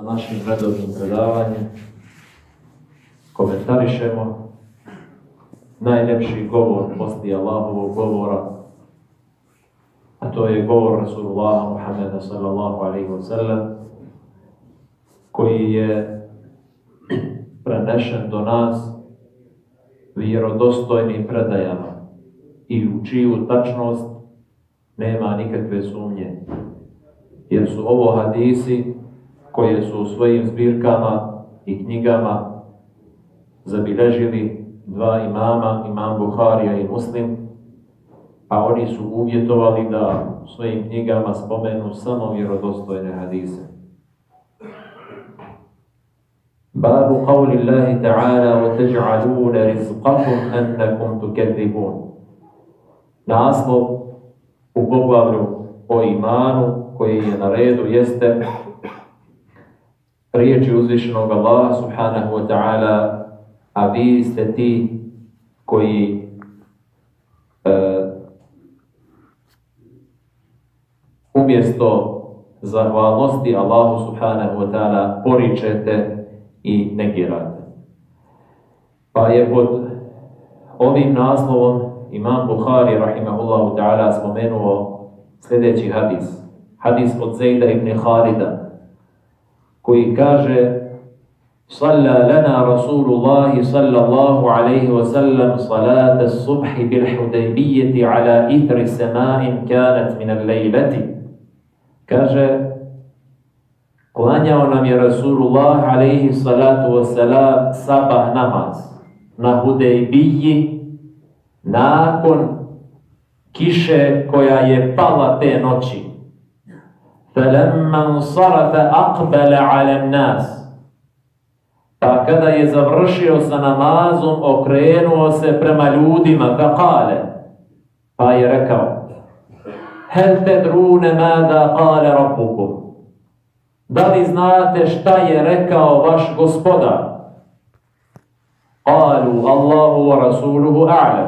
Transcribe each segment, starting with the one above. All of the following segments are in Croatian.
sa našim redovnim predavanjem. Komentarišemo najljepši govor poslije Allahovog govora, a to je govor Rasulullah Muhammeda sallallahu alaihi wa sallam, koji je prenešen do nas vjerodostojnim predajama i u čiju tačnost nema nikakve sumnje. Jer su ovo hadisi koje su u svojim zbirkama i knjigama zabilježili dva imama, imam Buharija i Muslim, a oni su uvjetovali da u svojim knjigama spomenu samo vjerodostojne hadise. Babu qavli Allahi ta'ala wa taj'aluna rizqakum annakum tukedribun. Naslov u poglavlju o imanu koji je na redu jeste riječi uzvišenog Allaha subhanahu wa ta'ala a vi ste ti koji e, umjesto zahvalnosti Allahu subhanahu wa ta'ala poričete i negirate. Pa je pod ovim naslovom Imam Bukhari rahimahullahu ta'ala spomenuo sljedeći hadis. Hadis od Zejda ibn Khalida koji kaže Salla lana Rasulullahi sallallahu alaihi wa sallam salata subhi bil hudaybijeti ala itri semain kanat min al lejbeti. Kaže, klanjao nam je Rasulullah alaihi salatu wa salam sabah namaz na hudaybiji nakon kiše koja je pala te noći. فَلَمَّا انصَرَفَ أَقْبَلَ عَلَى النَّاسِ Pa kada je završio sa namazom, okrenuo se prema ljudima, فَقَالَ Pa je rekao هَلْ تَدْرُونَ مَاذَا قَالَ رَبُّكُمْ Da li znate šta je rekao vaš gospodar? Qalu Allahu wa rasuluhu a'lam.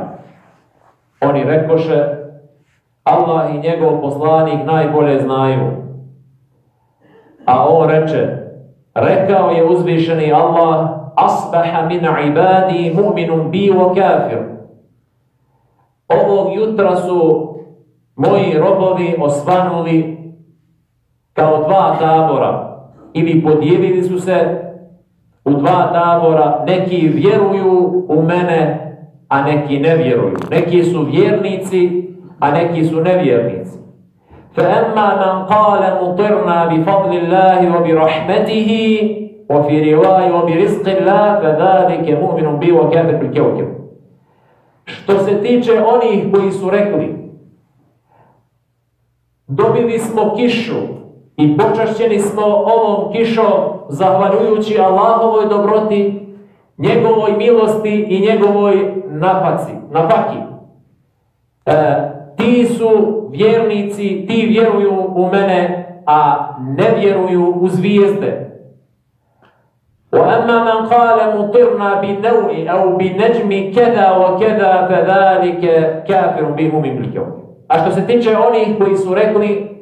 Oni rekoše Allah i njegov poslanik najbolje znaju. A on reče rekao je uzvišeni Allah asbaha min ibadi mu'minun bi wa kafir. Ovog jutra su moji robovi osvanuli kao dva tabora ili podijelili su se u dva tabora, neki vjeruju u mene, a neki ne vjeruju. Neki su vjernici, a neki su nevjernici. فأما من قال مطرنا بفضل الله وبرحمته وفي رواية وبرزق الله فذلك مؤمن بي وكافر بالكوكب Što se tiče onih koji su rekli dobili smo kišu i počašćeni smo ovom kišom zahvaljujući Allahovoj dobroti, njegovoj milosti i njegovoj napaci, napaki. E, ti su vjernici, ti vjeruju u mene, a ne vjeruju u zvijezde. وأما من قال مطرنا بالنوء أو بالنجم كذا وكذا فذلك كافر بمؤمن بالكون. A što se tiče onih koji su rekli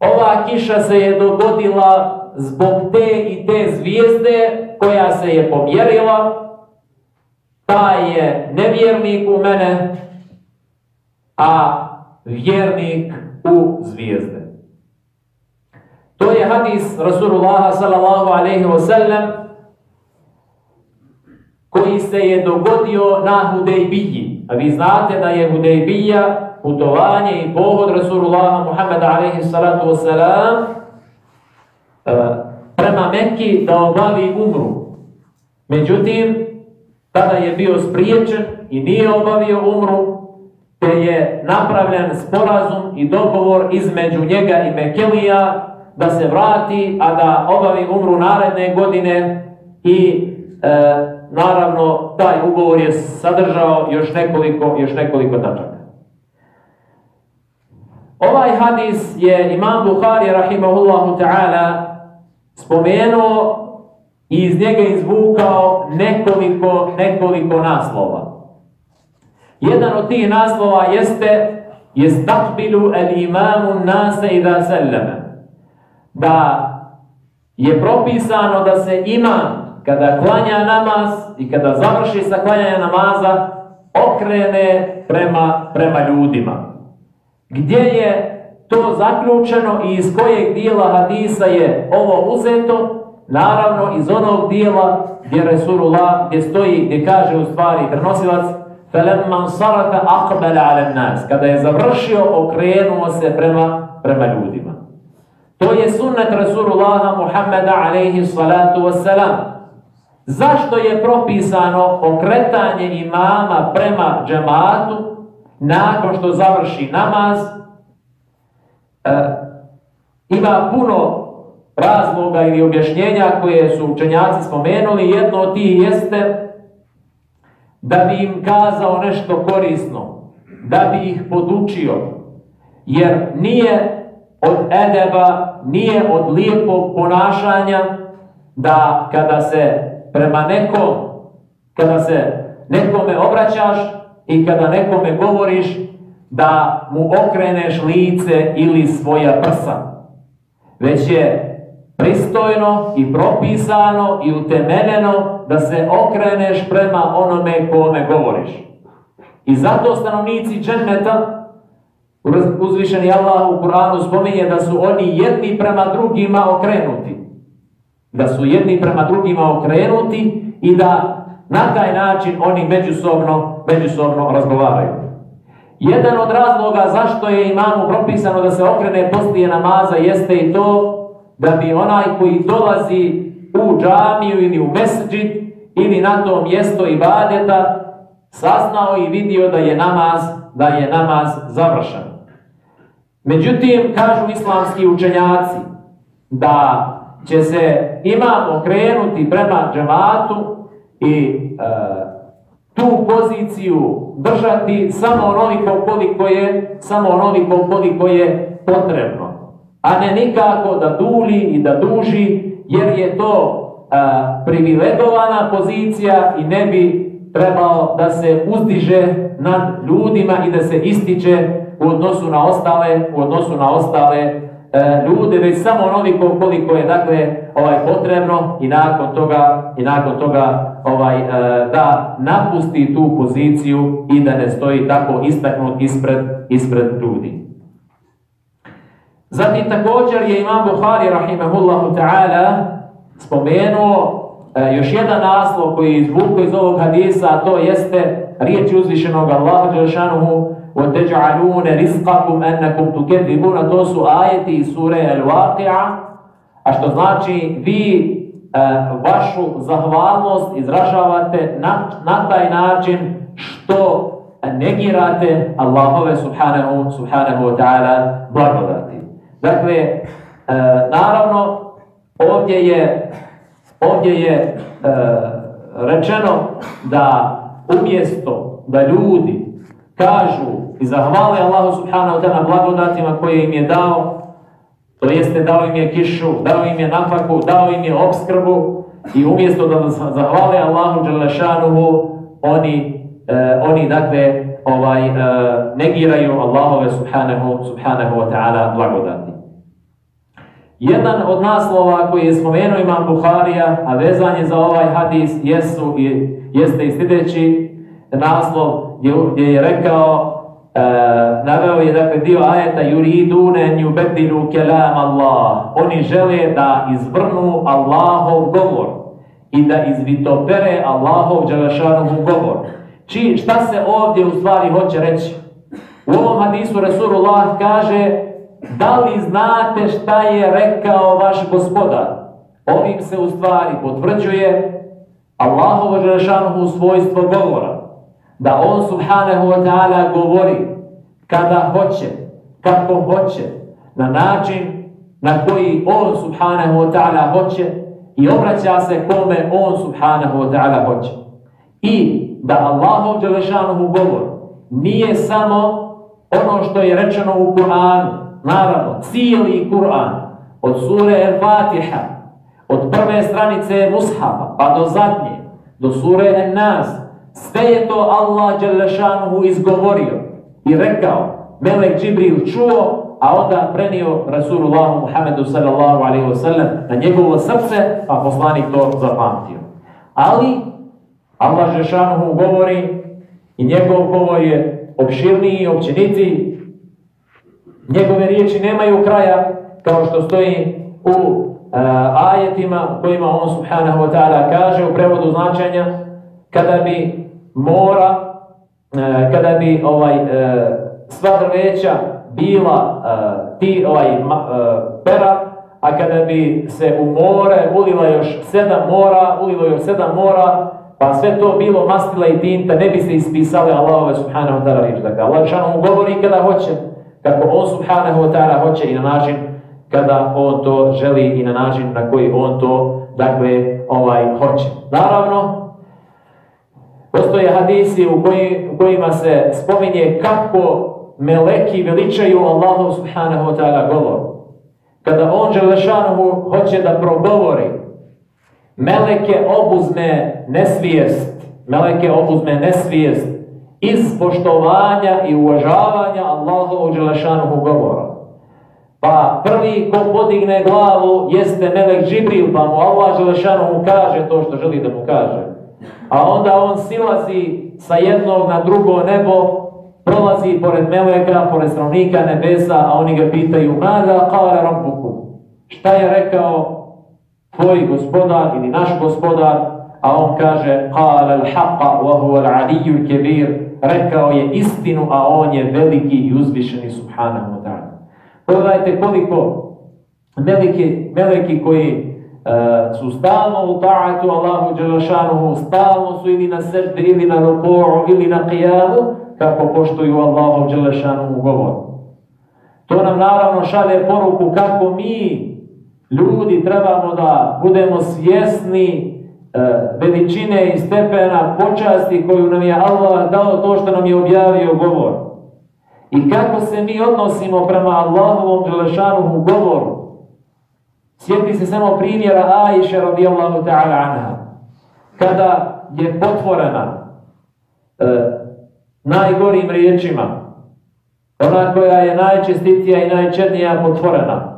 ova kiša se je dogodila zbog te i te zvijezde koja se je pomjerila, taj je nevjernik u mene, a vjernik u zvijezde. To je hadis Rasulullah sallallahu alaihi wa sallam koji se je dogodio na Hudejbiji. A vi znate da je Hudejbija putovanje i pohod Rasulullah Muhammeda alaihi salatu wasalam prema Mekki da obavi umru. Međutim, tada je bio spriječen i nije obavio umru, te je napravljen sporazum i dogovor između njega i Mekelija da se vrati, a da obavi umru naredne godine i e, naravno taj ugovor je sadržao još nekoliko, još nekoliko tačaka. Ovaj hadis je Imam Bukhari rahimahullahu ta'ala spomenuo i iz njega izvukao nekoliko, nekoliko naslova. Jedan od tih naslova jeste jestakbilu el imamu nase i da selleme. Da je propisano da se imam kada klanja namaz i kada završi sa klanjanja namaza okrene prema, prema ljudima. Gdje je to zaključeno i iz kojeg dijela hadisa je ovo uzeto? Naravno iz onog dijela gdje Resulullah gdje stoji, gdje kaže u stvari prenosilac فَلَمَّنْ صَرَكَ أَقْبَلَ عَلَى النَّاسِ Kada je završio, okrenuo se prema, prema ljudima. To je sunnet Resulullaha Muhammeda alaihi salatu wassalam. Zašto je propisano okretanje imama prema džematu nakon što završi namaz? E, ima puno razloga ili objašnjenja koje su učenjaci spomenuli. Jedno od tih jeste da bi im kazao nešto korisno, da bi ih podučio, jer nije od edeba, nije od lijepog ponašanja da kada se prema nekom, kada se nekome obraćaš i kada nekome govoriš da mu okreneš lice ili svoja prsa. Već je pristojno i propisano i utemeljeno da se okreneš prema onome kome govoriš. I zato stanovnici dženneta Uzvišeni Allah u Kur'anu spominje da su oni jedni prema drugima okrenuti. Da su jedni prema drugima okrenuti i da na taj način oni međusobno, međusobno razgovaraju. Jedan od razloga zašto je imamu propisano da se okrene poslije namaza jeste i to da bi onaj koji dolazi u džamiju ili u mesđid ili na to mjesto ibadeta saznao i vidio da je namaz, da je namaz završen. Međutim, kažu islamski učenjaci da će se imam okrenuti prema džematu i e, tu poziciju držati samo onoliko koliko je, samo onoliko koliko je potrebno. A ne nikako da duli i da duži, jer je to e, privilegovana pozicija i ne bi trebao da se uzdiže nad ljudima i da se ističe u odnosu na ostale, u odnosu na ostale e, ljude, već samo onoliko koliko je dakle ovaj potrebno i nakon toga i nakon toga ovaj e, da napusti tu poziciju i da ne stoji tako istaknut ispred ispred ljudi. Zatim također je Imam Buhari rahimahullahu ta'ala spomenuo e, još jedan naslov koji izvuko iz ovog hadisa, a to jeste riječ uzvišenog Allaha Đelšanuhu وَتَجْعَلُونَ رِزْقَكُمْ أَنَّكُمْ تُكَذِّبُونَ To su ajeti iz sure Al-Waqi'a, a što znači vi e, vašu zahvalnost izražavate na, na taj način što negirate Allahove subhanahu, subhanahu wa ta'ala blagodati. Dakle, e, naravno, ovdje je, ovdje je e, rečeno da umjesto da ljudi kažu i zahvale Allahu subhanahu ta'ala blagodatima koje im je dao, to jeste dao im je kišu, dao im je nafaku, dao im je obskrbu i umjesto da zahvale Allahu Đalešanuhu, oni, eh, oni dakle ovaj, eh, negiraju Allahove subhanahu, subhanahu wa ta'ala blagodati. Jedan od naslova koji je spomenuo imam Buharija, a vezan je za ovaj hadis, jesu, jeste i sljedeći naslov gdje je rekao Uh, naveo je dakle dio ajeta yuridune yubeddilu kelam Allah. Oni žele da izvrnu Allahov govor i da izvitopere Allahov dželešanuhu govor. Či, šta se ovdje u stvari hoće reći? U ovom hadisu Rasulullah kaže da li znate šta je rekao vaš gospodar? Ovim se u stvari potvrđuje Allahovo dželešanuhu svojstvo govora da on subhanahu wa ta'ala govori kada hoće, kako hoće, na način na koji on subhanahu wa ta'ala hoće i obraća se kome on subhanahu wa ta'ala hoće. I da Allahov Đelešanuhu govor nije samo ono što je rečeno u Kur'anu, naravno, cijeli Kur'an, od sure El-Fatiha, od prve stranice Mushafa, pa do zadnje, do sure En-Nas, sve je to Allah Đelešanuhu izgovorio i rekao. Melek Džibril čuo, a onda prenio Rasulullahu Muhammedu sallallahu alaihi wasallam na njegovo srce, a poslanik to zapamtio. Ali, Allah Žešanuhu govori i njegov govor je opširniji i općenitiji. Njegove riječi nemaju kraja, kao što stoji u uh, ajetima kojima on subhanahu wa ta'ala kaže u prevodu značenja kada bi mora, uh, kada bi ovaj uh, sva drveća bila ti ovaj pera, a kada bi se u more ulila još sedam mora, ulilo još sedam mora, pa sve to bilo mastila i tinta, ne bi se ispisale Allahove subhanahu wa ta'ala riječ. Dakle, Allah govori kada hoće, kako on subhanahu wa ta'ala hoće i na način kada on to želi i na način na koji on to dakle ovaj hoće. Naravno, postoje hadisi u, koji, u kojima se spominje kako meleki veličaju Allahu subhanahu wa ta'ala govor. Kada on Želešanovu hoće da progovori, meleke obuzme nesvijest, meleke obuzme nesvijest iz poštovanja i uvažavanja Allahovog Želešanovu govora. Pa prvi ko podigne glavu jeste Melek Džibril, pa mu Allah kaže to što želi da mu kaže. A onda on silazi sa jednog na drugo nebo, prolazi pored Meleka, pored stanovnika nebesa, a oni ga pitaju, Mada kale rabbuku? Šta je rekao tvoj gospodar ili naš gospodar? A on kaže, kale al-haqqa wa huwa al-aliyyu kebir. Rekao je istinu, a on je veliki i uzvišeni subhanahu wa ta'ala. Pogledajte koliko meleki, meleki koji uh, su stalno u ta'atu Allahu Đelešanuhu, stalno su ili na srde, ili na ruku'u, ili na qiyamu, kako poštuju Allahu Đelešanuhu govor. To nam naravno šalje poruku kako mi, ljudi, trebamo da budemo svjesni veličine i stepena počasti koju nam je Allah dao to što nam je objavio govor. I kako se mi odnosimo prema Allahovom Đelešanuhu govoru. Sjeti se samo primjera Aisha radijallahu ta'ala anha. Kada je potvorena e, najgorim riječima, ona koja je najčestitija i najčernija potvorena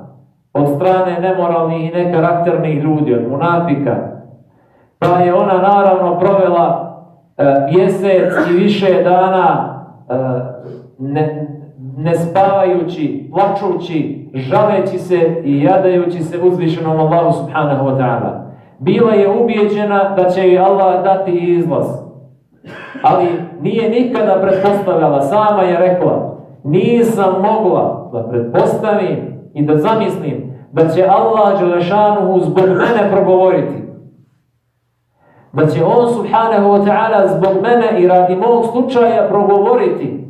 od strane nemoralnih i nekarakternih ljudi, od munafika, pa je ona naravno provela e, mjesec i više dana e, ne, ne spavajući, plačući, žaleći se i jadajući se uzvišenom Allahu subhanahu wa ta'ala. Bila je ubijeđena da će joj Allah dati izlaz. Ali nije nikada pretpostavljala, sama je rekla, nisam mogla da pretpostavim i da zamislim da će Allah Đelešanuhu zbog mene progovoriti. Da će on subhanahu wa ta'ala zbog mene i radi mog slučaja progovoriti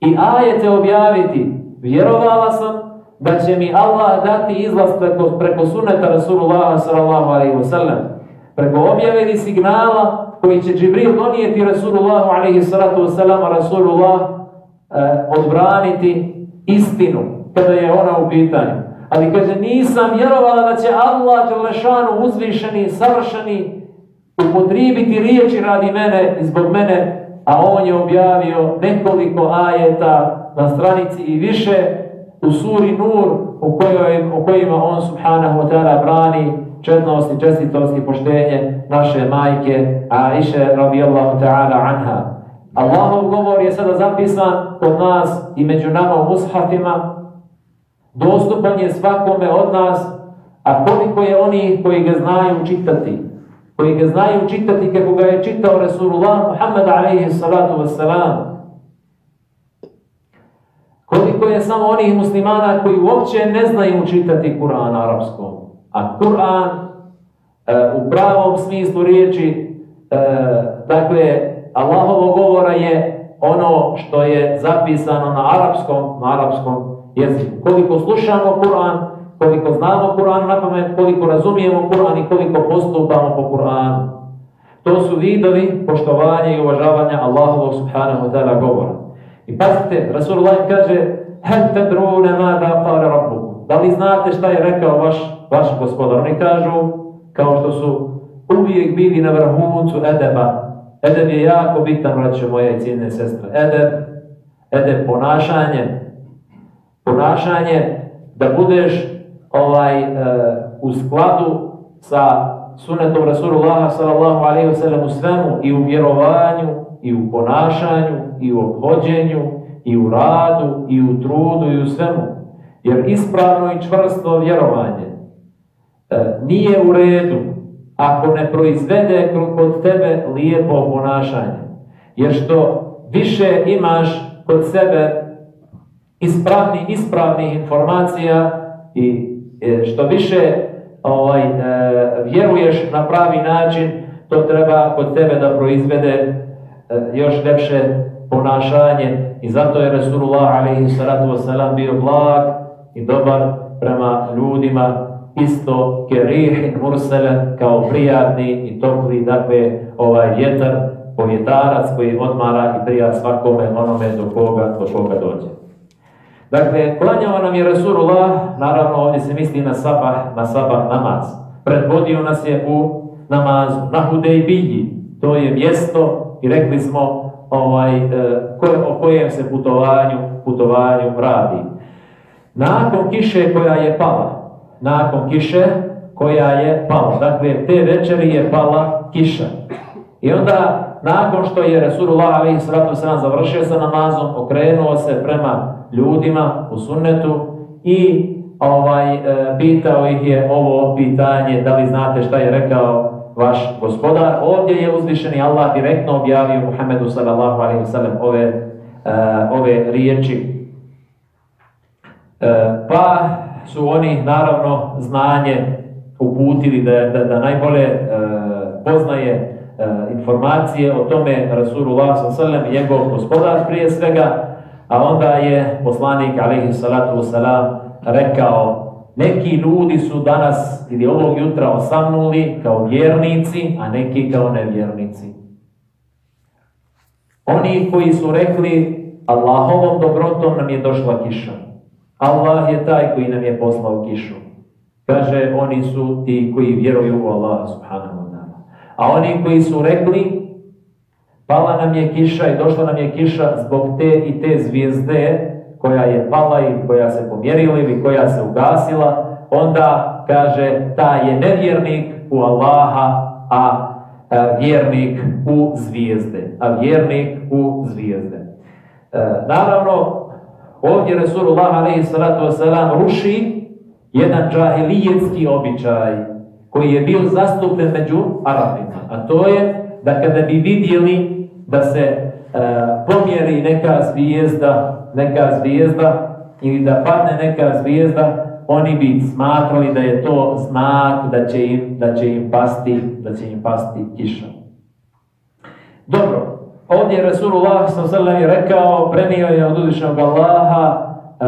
i ajete objaviti, vjerovala sam da će mi Allah dati izlaz preko, preko suneta Rasulullah sallallahu alaihi wa sallam. Preko objavili signala koji će Džibril donijeti Rasulullah alaihi sallatu wa sallam, Rasulullah eh, odbraniti istinu kada je ona u pitanju. Ali kaže, nisam vjerovala da će Allah Đelešanu uzvišeni, savršeni, upotrijebiti riječi radi mene i zbog mene a on je objavio nekoliko ajeta na stranici i više u suri Nur u, kojoj, u kojima on subhanahu wa ta'ala brani četnost i čestitost i poštenje naše majke Aisha radijallahu ta'ala anha. Allahov govor je sada zapisan kod nas i među nama u mushafima. Dostupan je svakome od nas, a koliko je oni koji ga znaju čitati koji ga znaju čitati kako ga je čitao Rasulullah Muhammad alaihi salatu wassalam. Koliko je samo onih muslimana koji uopće ne znaju čitati Kur'an arapskom. A Kur'an e, u pravom smislu riječi, e, dakle, Allahovo govora je ono što je zapisano na arapskom, na arapskom jeziku. Koliko slušamo Kur'an, koliko znamo Kur'an na pamet, koliko razumijemo Kur'an i koliko postupamo po Kur'anu. To su vidovi poštovanja i uvažavanja Allahovog subhanahu ta'ala govora. I pazite, Rasulullah kaže Hel tedrune ma da qala rabbukum. Da li znate šta je rekao vaš, vaš gospodar? Oni kažu, kao što su uvijek bili na vrhuncu edeba. Edeb je jako bitan, braćo moje i cijene sestre. Edeb, edeb ponašanje, ponašanje da budeš ovaj, e, u skladu sa sunetom Rasulullaha sallallahu alaihi wasallam u svemu i u vjerovanju i u ponašanju i u obhođenju i u radu i u trudu i u svemu. Jer ispravno i čvrsto vjerovanje e, nije u redu ako ne proizvede kod tebe lijepo ponašanje. Jer što više imaš kod sebe ispravni, ispravnih informacija i što više ovaj, e, vjeruješ na pravi način, to treba kod tebe da proizvede e, još lepše ponašanje i zato je Resulullah alaihi salatu wasalam bio blag i dobar prema ljudima isto kerihin mursele kao prijatni i topli dakle ovaj vjetar povjetarac koji odmara i prija svakome onome do koga, do koga dođe. Dakle, klanjao nam je Rasulullah, naravno ovdje se misli na sabah, na sabah namaz. Predvodio nas je u namazu, na Hudejbiji, to je mjesto i rekli smo ovaj, e, o kojem se putovanju, putovanju radi. Nakon kiše koja je pala, nakon kiše koja je pala, dakle te večeri je pala kiša. I onda nakon što je Resulullah sallatu završio sa namazom, okrenuo se prema ljudima u sunnetu i ovaj, e, pitao ih je ovo pitanje, da li znate šta je rekao vaš gospodar. Ovdje je uzvišeni Allah direktno objavio Muhammedu sallallahu alaihi sallam ove, e, ove riječi. E, pa su oni naravno znanje uputili da, da, da najbolje poznaje informacije o tome Rasulullah sallam i njegov gospodar prije svega, a onda je poslanik alaihi salatu wasalam rekao neki ljudi su danas ili ovog jutra osamnuli kao vjernici, a neki kao nevjernici. Oni koji su rekli Allahovom dobrotom nam je došla kiša. Allah je taj koji nam je poslao kišu. Kaže, oni su ti koji vjeruju u Allah subhanahu wa ta'ala. A oni koji su rekli Pala nam je kiša i došla nam je kiša zbog te i te zvijezde koja je pala i koja se pomjerila ili koja se ugasila, onda kaže ta je nevjernik u Allaha, a vjernik u zvijezde. A vjernik u zvijezde. E, naravno, ovdje Resulullah a.s. ruši jedan džahilijetski običaj koji je bio zastupljen među Arabima. A to je da kada bi vidjeli da se e, pomjeri neka zvijezda, neka zvijezda ili da padne neka zvijezda, oni bi smatrali da je to znak da će im, da će im pasti, da će im pasti kiša. Dobro, ovdje je Rasulullah s.a.v. rekao, premio je od uzvišnog Allaha e,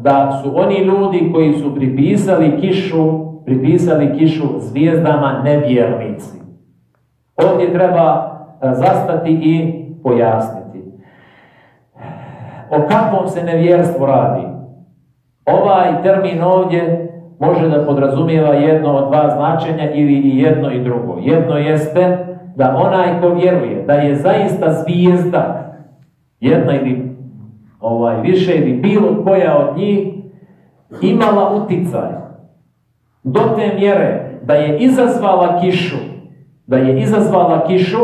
da su oni ljudi koji su pripisali kišu, pripisali kišu zvijezdama nevjernici. Ovdje treba zastati i pojasniti. O kakvom se nevjerstvu radi? Ovaj termin ovdje može da podrazumijeva jedno od dva značenja ili i jedno i drugo. Jedno jeste da onaj ko vjeruje da je zaista zvijezda, jedna ili ovaj, više ili bilo koja od njih, imala uticaj do te mjere da je izazvala kišu, da je izazvala kišu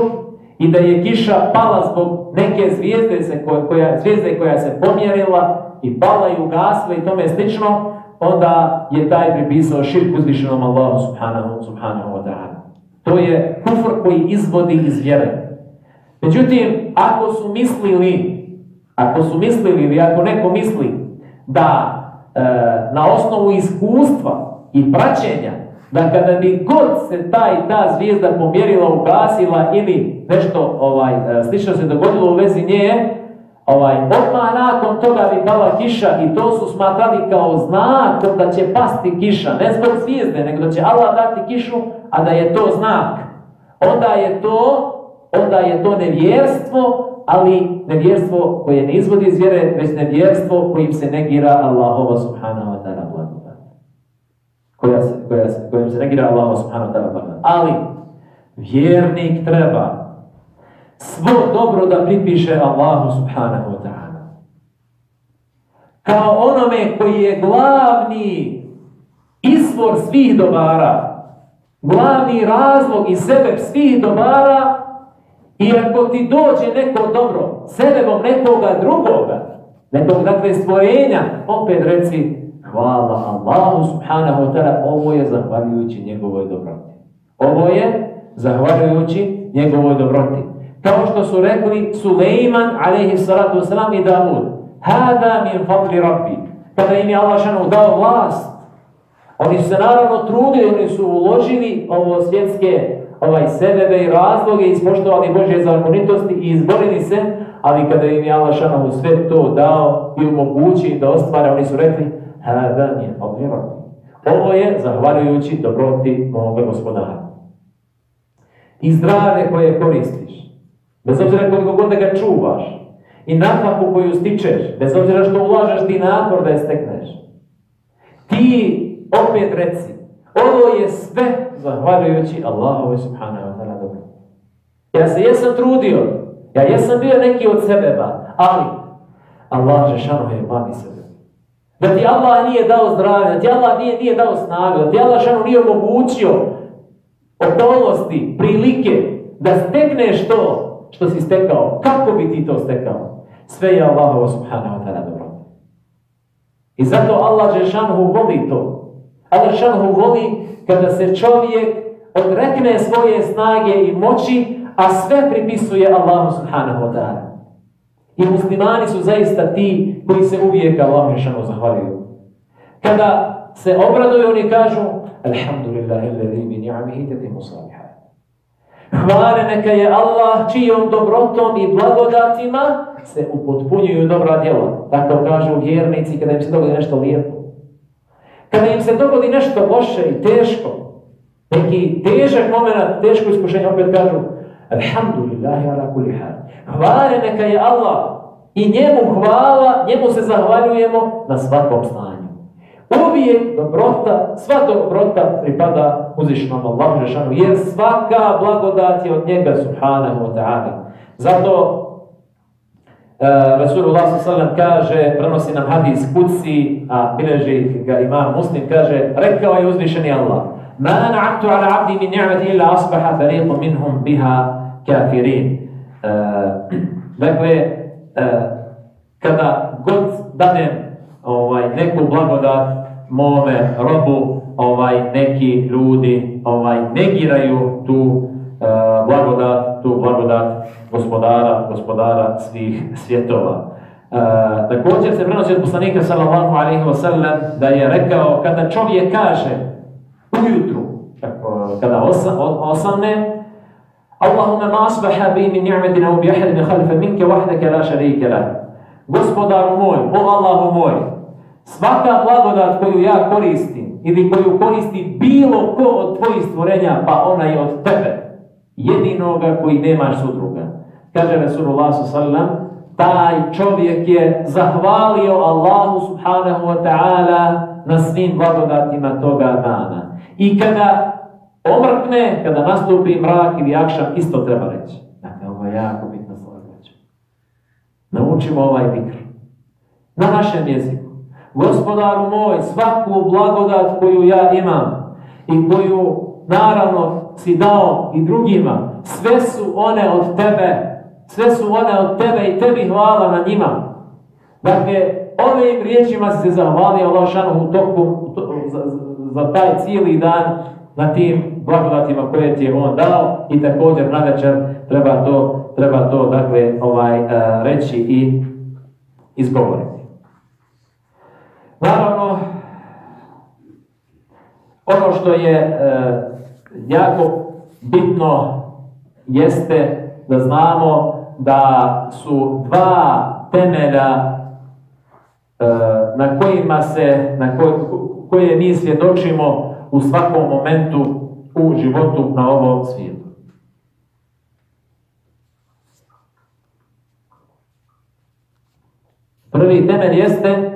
i da je kiša pala zbog neke zvijezde koja, zvijezde koja se pomjerila i pala i ugasla i tome slično, onda je taj pripisao širk uzvišenom Allahu subhanahu, subhanahu wa ta'ala. To je kufr koji izvodi iz vjere. Međutim, ako su mislili, ako su mislili ili ako neko misli da e, na osnovu iskustva i praćenja da kada bi god se taj ta zvijezda pomjerila, ugasila ili nešto ovaj, e, slično se dogodilo u vezi nje, ovaj, odmah nakon toga bi pala kiša i to su smatrali kao znak da će pasti kiša, ne zbog zvijezde, nego da će Allah dati kišu, a da je to znak. Onda je to, onda je to nevjerstvo, ali nevjerstvo koje ne izvodi iz vjere, već nevjerstvo kojim se negira Allahova subhanahu koja se, koja se, kojim se negira Allah subhanahu ta'ala. Ali vjernik treba svo dobro da pripiše Allahu subhanahu wa ta'ala. kao onome koji je glavni izvor svih dobara, glavni razlog i sebe svih dobara i ako ti dođe neko dobro, sebebom nekoga drugoga, nekog dakle stvorenja, opet reci hvala Allahu subhanahu wa ta'ala, ovo je zahvaljujući njegovoj dobroti. Ovo je zahvaljujući njegovoj dobroti. Kao što su rekli Suleiman, alaihi salatu wasalam i Davud, hada min fadli rabbi. Kada im je Allah šanu dao vlast, oni su se naravno trudili, oni su uložili ovo svjetske ovaj sebebe i razloge, ispoštovali Božje zakonitosti i izborili se, ali kada im je Allah šanu sve to dao i omogući da ostvare, oni su rekli, hada min fadli. Ovo je zahvaljujući dobroti moga gospodara. I zdravlje koje koristiš, bez obzira koliko god da ga čuvaš, i nafaku koju stičeš, bez obzira što ulažeš ti napor da je stekneš. Ti opet reci, ovo je sve zahvaljujući Allahu subhanahu wa ta'ala. Ja se jesam trudio, ja jesam bio neki od sebeba, ali Allah Žešanu je mami sebe. Da ti Allah nije dao zdravlje, da ti Allah nije, nije dao snagu, da ti Allah Žešanu nije omogućio okolnosti, prilike, da stekneš to što si stekao. Kako bi ti to stekao? Sve je Allah subhanahu wa ta'ala dobro. I zato Allah Žešanu voli to. Allah Žešanu voli kada se čovjek odrekne svoje snage i moći, a sve pripisuje Allahu subhanahu wa ta'ala. I muslimani su zaista ti koji se uvijek Allah Žešanu zahvaljuju. Kada se obraduju, oni kažu Alhamdulillahi alladhi bi ni'amihi tatimu salihat. Hvale neka je Allah čijom dobrotom i blagodatima se upotpunjuju dobra djela. Tako kažu vjernici kada im se dogodi nešto lijepo. Kada im se dogodi nešto loše i teško, neki težak moment, teško iskušenje, opet kažu Alhamdulillahi ala kulli hal. Hvale neka je Allah i njemu hvala, njemu se zahvaljujemo na svakom stanju. Uvijek dobrota, sva dobrota pripada uzvišnom Allahu Žešanu, jer svaka blagodat je od njega, subhanahu wa ta'ala. Zato uh, Rasulullah s.a.v. kaže, prenosi nam hadis kuci, a bileži ga imam muslim, kaže, rekao je uzvišeni Allah, Ma na'amtu ala abdi min ni'mati illa asbaha fariqu minhum biha kafirin. Dakle, kada god danem ovaj, neku blagodat mome robu, ovaj, neki ljudi ovaj, negiraju tu blagodat, tu blagodat gospodara, gospodara svih svjetova. Također se prenosi od poslanika sallallahu alaihi wa sallam da je rekao kada čovjek kaže kada osa, osane, Allahumma ma asbaha bi min ni'metin au bi ahad min khalfa minka wahdaka la sharika lah. Gospodaru moj, o Allahu moj, svaka blagodat koju ja koristim ili koju koristi bilo ko od tvojih stvorenja, pa ona je od tebe, jedinoga koji nemaš sudruga. Kaže Rasulullah sallam, taj čovjek je zahvalio Allahu subhanahu wa ta'ala na svim blagodatima toga dana. I kada omrkne, kada nastupi mrak ili akšam, isto treba reći. Dakle, ovo je jako bitna stvar. Naučimo ovaj vikr. Na našem jeziku. Gospodaru moj, svaku blagodat koju ja imam i koju naravno si dao i drugima, sve su one od tebe, sve su one od tebe i tebi hvala na njima. Dakle, ovim riječima se zahvalio Allah u toku za, taj cijeli dan na tim blagodatima koje ti je on dao i također na treba to, treba to dakle, ovaj, uh, reći i izgovoriti. Naravno, ono što je uh, jako bitno jeste da znamo da su dva temelja na kojima se, na koje mi svjedočimo u svakom momentu u životu na ovom svijetu. Prvi temelj jeste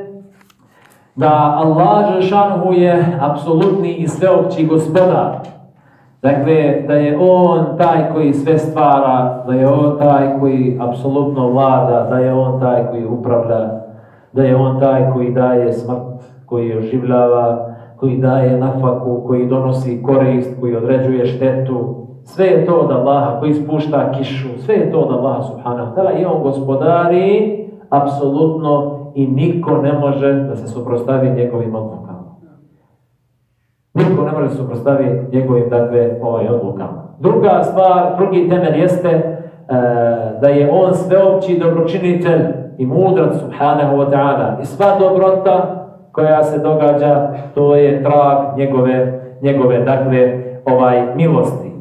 da Allah Žešanhu je apsolutni i sveopći gospodar. Dakle, da je On taj koji sve stvara, da je On taj koji apsolutno vlada, da je On taj koji upravlja da je on taj koji daje smrt, koji oživljava, koji daje nafaku, koji donosi korist, koji određuje štetu. Sve je to od Allaha, koji spušta kišu, sve je to od Allaha subhanahu ta'ala i on gospodari apsolutno i niko ne može da se suprostavi njegovim odlukama. Niko ne može se suprostaviti njegovim dakle, ovaj, odlukama. Druga stvar, drugi temelj jeste e, da je on sveopći dobročinitelj i mudrac subhanahu wa ta'ala. I sva dobrota koja se događa, to je trag njegove, njegove dakle, ovaj, milosti.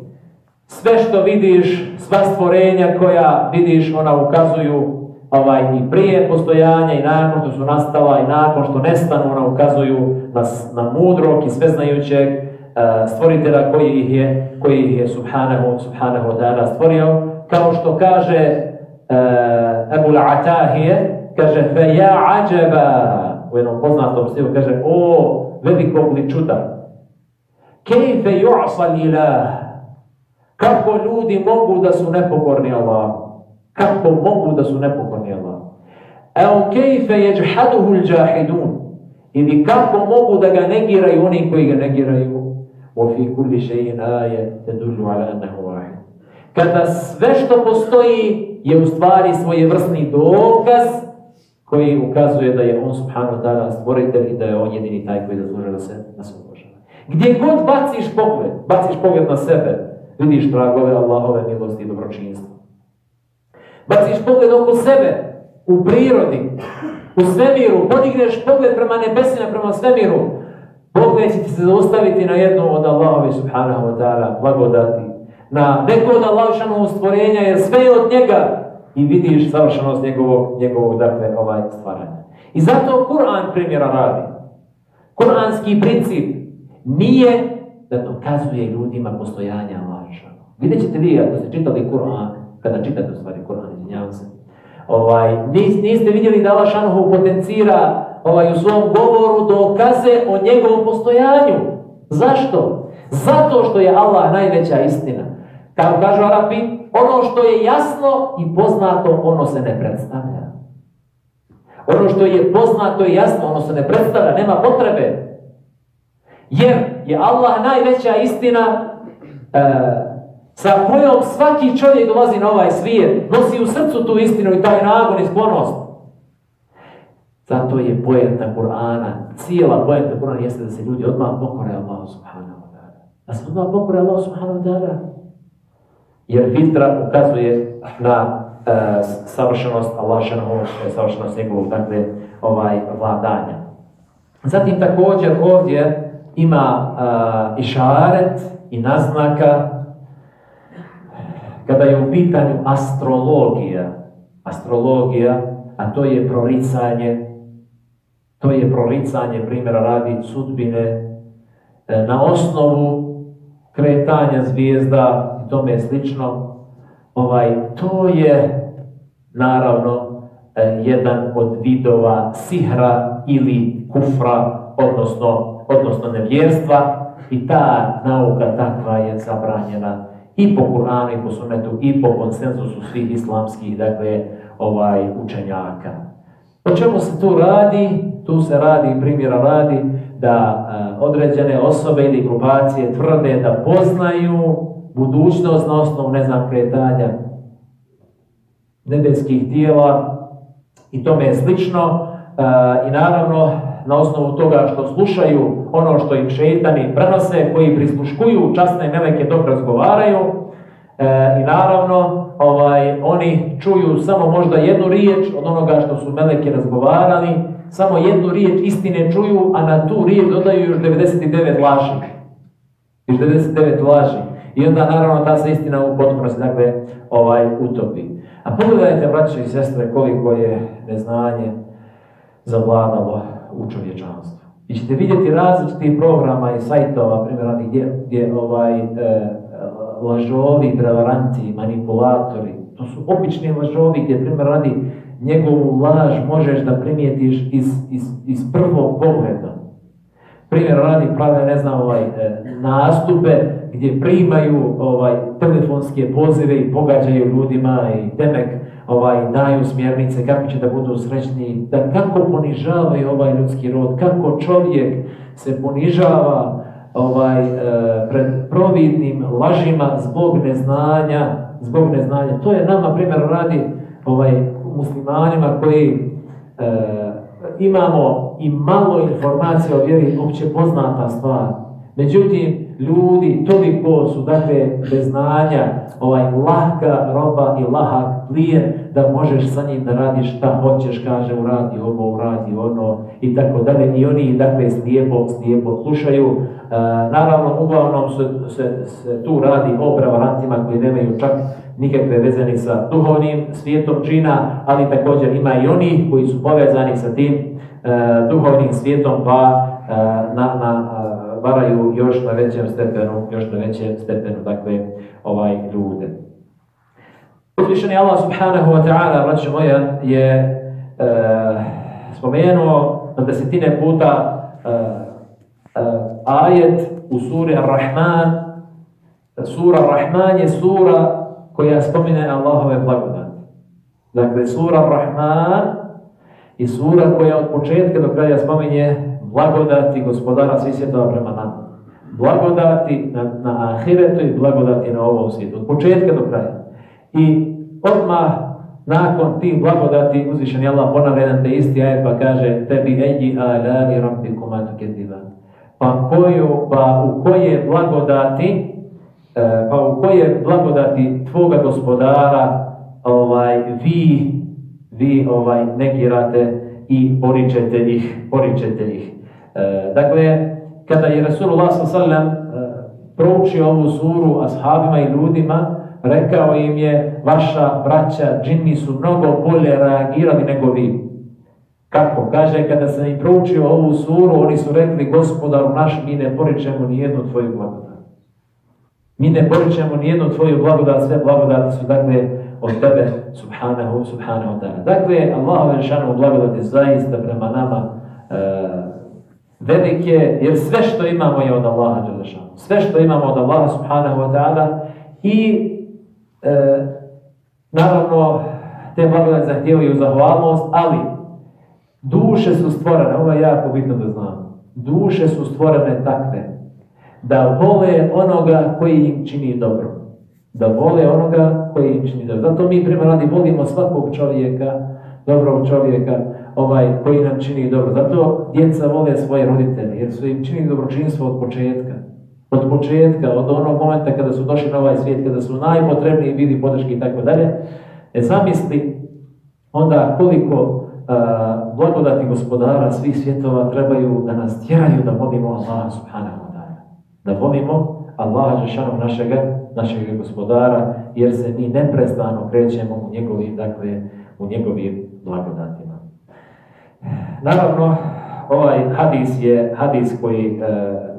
Sve što vidiš, sva stvorenja koja vidiš, ona ukazuju ovaj, i prije postojanja i nakon što su nastala i nakon što nestanu, ona ukazuju na, na mudrog i sveznajućeg stvoritela koji ih je, koji ih je subhanahu, subhanahu ta'ala stvorio. Kao što kaže آه، أبو العتاهية كاجا فيا عجبا. وين نقصنا تمسيه كاجا أو ذي كوبليتشوتا كيف يعصى الإله؟ كفو لودي مونغو دا سونيكو كورني الله. كفو مونغو دا سونيكو كورني الله. أو كيف يجحده الجاحدون؟ يعني إذا كفو مونغو دا غانيكي رايوني كوي غانيكي ريو. وفي كل شيء آية تدل على أنه واحد. كذا سفشتو بوستوي je u stvari svojevrsni dokaz koji ukazuje da je on subhanahu ta'ala stvoritelj i da je on jedini taj koji zaslužuje da se na se obožava. Gdje god baciš pogled, baciš pogled na sebe, vidiš tragove Allahove milosti i dobročinstva. Baciš pogled oko sebe, u prirodi, u svemiru, podigneš pogled prema nebesima, prema svemiru, pogled će ti se zaustaviti na jednu od Allahovi subhanahu wa ta'ala blagodati, na neko od Allahovišanog stvorenja, jer sve je od njega i vidiš savršenost njegovog, njegovog dakle, ovaj stvaranja. I zato Kur'an primjera radi. Kur'anski princip nije da dokazuje ljudima postojanje Allahovišanog. Vidjet ćete vi, ako ste čitali Kur'an, kada čitate stvari Kur'an, izvinjavam se, ovaj, niste vidjeli da Allah šanuhu potencira ovaj, u svom govoru dokaze o njegovom postojanju. Zašto? Zato što je Allah najveća istina. Kao kažu Arapi, ono što je jasno i poznato, ono se ne predstavlja. Ono što je poznato i jasno, ono se ne predstavlja, nema potrebe. Jer je Allah najveća istina e, sa kojom svaki čovjek dolazi na ovaj svijet, nosi u srcu tu istinu i taj nagon i sklonost. Zato je pojenta Kur'ana, cijela pojenta Kur'ana jeste da se ljudi odmah pokore Allahu subhanahu wa ta'ala. Da se odmah pokore Allahu subhanahu wa ta'ala. Jer fitra ukazuje na e, savršenost Allašanog, e, savršenost njegovog, dakle, ovaj, vladanja. Zatim također ovdje ima e, išaret i naznaka kada je u pitanju astrologija, astrologija, a to je proricanje, to je proricanje, primjera radi sudbine, e, na osnovu kretanja zvijezda tome slično, ovaj, to je naravno e, jedan od vidova sihra ili kufra, odnosno, odnosno nevjerstva i ta nauka takva je zabranjena i po Kur'anu i po sunetu i po konsenzusu svih islamskih dakle, ovaj, učenjaka. O čemu se tu radi? Tu se radi, primjera radi, da a, određene osobe ili grupacije tvrde da poznaju budućnost na osnovu, ne znam, kretanja nebeskih tijela i tome je slično. A, I naravno, na osnovu toga što slušaju ono što im šeitani prenose, koji prisluškuju časne meleke dok razgovaraju e, i naravno ovaj, oni čuju samo možda jednu riječ od onoga što su meleke razgovarali, samo jednu riječ istine čuju, a na tu riječ dodaju još 99 laži. Još 99 laži. I onda naravno ta se istina u potpunosti dakle, ovaj, utopi. A pogledajte, braće i sestre, koliko je neznanje zavladalo u čovječanstvu. I ćete vidjeti različitih programa i sajtova, primjer, gdje, gdje ovaj, e, lažovi, prevaranti, manipulatori, to su obični lažovi gdje, primjer, radi njegovu laž možeš da primijetiš iz, iz, iz prvog pogleda. Primjer radi prave, ne znam, ovaj, e, nastupe gdje primaju ovaj telefonske pozive i pogađaju ljudima i temek ovaj, daju smjernice, kako će da budu srećni, da kako ponižavaju ovaj ljudski rod, kako čovjek se ponižava ovaj, e, pred providnim lažima zbog neznanja, zbog neznanja. To je nama primjer radi ovaj, muslimanima koji e, imamo i malo informacija o vjeri, opće poznata stvar. Međutim, ljudi toliko su, dakle, bez znanja, ovaj, lahka roba i lahak plijen, da možeš sa njim da radiš šta hoćeš, kaže, uradi ovo, uradi ono, i tako dalje. I oni, dakle, slijepo, slijepo slušaju. E, naravno, uglavnom se, se, se, tu radi o prevarantima koji nemaju čak nikakve vezani sa duhovnim svijetom džina, ali također ima i oni koji su povezani sa tim e, duhovnim svijetom, pa e, na, na varaju još na većem stepenu, još na većem stepenu, dakle, ovaj ljude. Uzvišeni Allah subhanahu wa ta'ala, braćo moja, je e, spomenuo na desetine puta e, e, ajet u suri Ar-Rahman. Sura Ar-Rahman je sura koja spomine Allahove blagodati. Dakle, sura Ar-Rahman i sura koja od početka do kraja spominje blagodati gospodara svih svjetova prema nama. Blagodati na, na ahiretu i blagodati na ovom svijetu. Od početka do kraja. I odmah nakon tih blagodati uzvišen je Allah ponavlja te isti ajet pa kaže tebi eji alari rabbikum atukedivan. Pa, koju, pa u koje blagodati e, pa u koje blagodati tvoga gospodara ovaj vi vi ovaj negirate i poričete ih, poričete ih. E, dakle, kada je Rasulullah s.a.v. E, proučio ovu suru ashabima i ljudima, rekao im je, vaša braća džinni su mnogo bolje reagirali nego vi. Kako? Kaže, kada sam im proučio ovu suru, oni su rekli, gospodaru naš, mi ne poričemo ni jednu tvoju blagodat. Mi ne poričemo ni jednu tvoju blagodat, sve blagodati su, dakle, od tebe, subhanahu, subhanahu ta'ala. Dakle, Allah velšanu blagodati zaista prema nama e, velike, jer sve što imamo je od Allaha Đelešanu. Sve što imamo od Allaha subhanahu wa ta'ala i e, naravno te blagodati zahtijevaju zahvalnost, ali duše su stvorene, ovo je jako bitno da znamo, duše su stvorene takve da vole onoga koji im čini dobro. Da vole onoga koji im čini dobro. Zato mi prema radi volimo svakog čovjeka, dobrog čovjeka, ovaj, koji nam čini dobro. Zato djeca vole svoje roditelje, jer su im čini dobročinstvo od početka. Od početka, od onog momenta kada su došli na ovaj svijet, kada su najpotrebniji bili podrški i tako dalje. E zamisli onda koliko a, blagodati gospodara svih svjetova trebaju da nas tjeraju da volimo Allaha subhanahu wa ta'ala. Da volimo Allaha žešanom našega, našeg gospodara, jer se mi neprestano krećemo u njegovim, dakle, u njegovim blagodatima. Naravno, ovaj hadis je hadis koji e,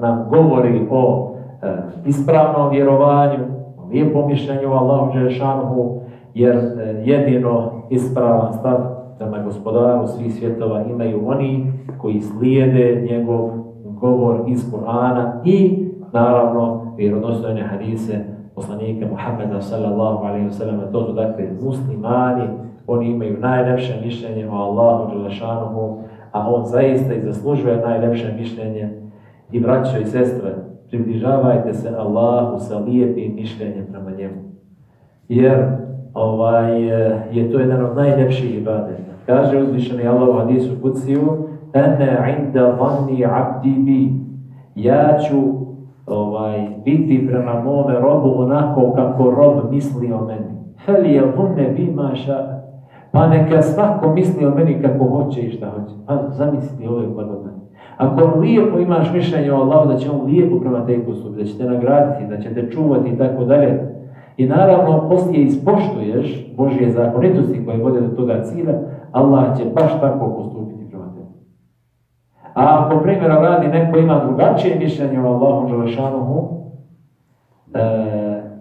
nam govori o e, ispravnom vjerovanju, o lijepom mišljenju Allahu Đelešanohu, jer e, jedino ispravan stav prema gospodaru svih svjetova imaju oni koji slijede njegov govor iz Kur'ana i naravno vjerodostojne hadise poslanika Muhammeda sallallahu alaihi wa sallam, to su dakle muslimani, oni imaju najlepše mišljenje o Allahu Đelešanuhu, a on zaista i zaslužuje najlepše mišljenje. I braćo i sestre, približavajte se Allahu sa lijepim mišljenjem prema njemu. Jer ovaj, je to jedan od najljepših ibadeta. Kaže uzvišeni Allah u hadisu kuciju, Ene inda vanni abdi bi, ja ću ovaj, biti prema mome robu onako kako rob misli o meni. Hel je vune bi maša Pa neka svako misli o meni kako hoće i šta hoće. Pa zamisli ove blagodati. Ako lijepo imaš mišljenje o Allahu da će on lijepo prema tebi postupiti, da će te nagraditi, da će te čuvati i tako dalje. I naravno, poslije ispoštuješ Božije zakonitosti koje vode do toga cilja, Allah će baš tako postupiti prema tebi. A ako primjera radi neko ima drugačije mišljenje o Allahu Želešanohu e,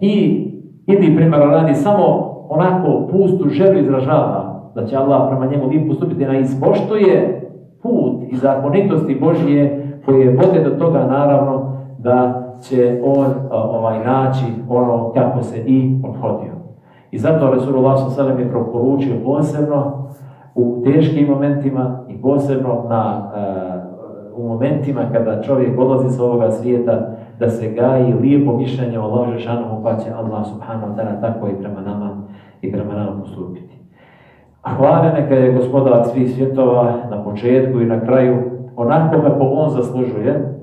i ili primjera radi samo onako pustu želju izražava da će Allah prema njemu lijep postupiti na ispoštuje put i zakonitosti Božije koje vode do toga naravno da će on ovaj naći ono kako se i obhodio. I zato Rasulullah s.a.v. je proporučio posebno u teškim momentima i posebno na, uh, u momentima kada čovjek odlazi s ovoga svijeta, da se gaji lijepo mišljenje o Allahu Žešanomu, pa će Allah subhanahu wa ta'ala tako i prema nama i prema nama postupiti. Hvala neka je gospodar svih svjetova na početku i na kraju, onako kako on zaslužuje,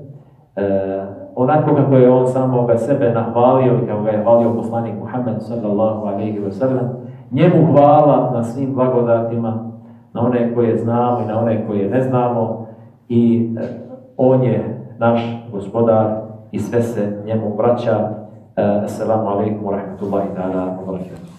e, onako kako je on samoga sebe nahvalio i kako ga je hvalio poslanik Muhammed sallallahu alaihi wa sallam, njemu hvala na svim blagodatima, na one koje znamo i na one koje ne znamo i e, on je naš gospodar i sve se njemu vraća. Assalamu alaikum wa rahmatullahi ta'ala wa barakatuh.